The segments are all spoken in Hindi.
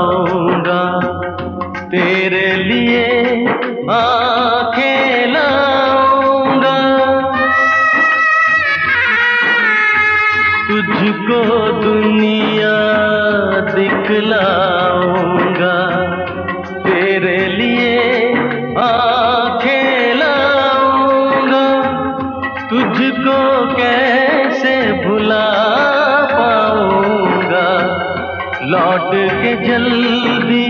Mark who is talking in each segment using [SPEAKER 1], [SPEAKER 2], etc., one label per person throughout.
[SPEAKER 1] जाऊँगा। तेरे लिए आँखें तुझको दुनिया दिखलाऊँगा। तेरे लिए खेलाऊँगा तुझको कैसे भुला लौट के जल्दी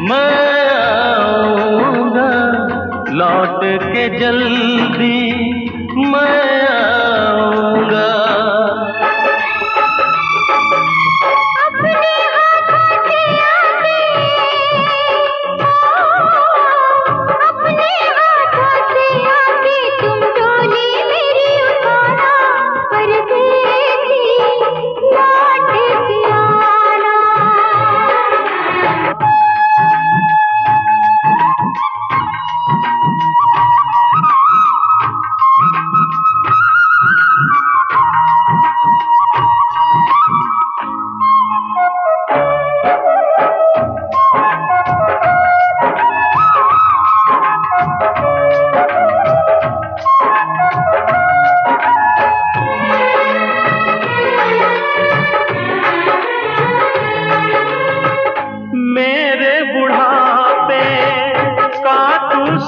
[SPEAKER 1] मैं आऊँगा। लौट के जल्दी मैं आऊँगा।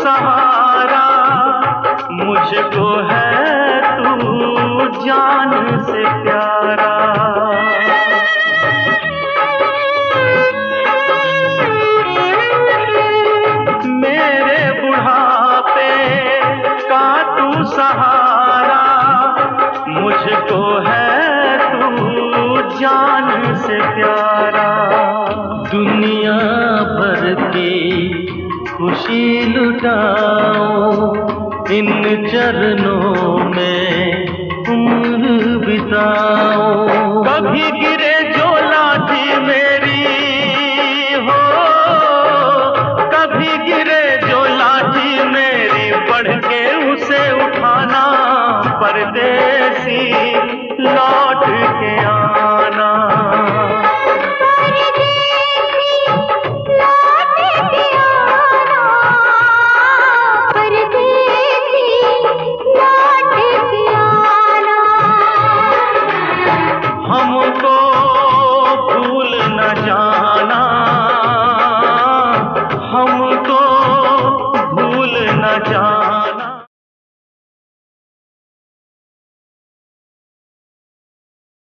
[SPEAKER 2] सहारा मुझको है तू जान से प्यारा। मेरे बुढ़ापे का तू सहारा मुझको है तू जान से प्यारा।
[SPEAKER 1] दुनिया भर के खुशी लुटाऊं इन चरणों में उम्र बिताऊं। कभी
[SPEAKER 2] गिरे जो लाठी मेरी हो, कभी गिरे जो लाठी मेरी, पढ़ के उसे उठाना परदेसी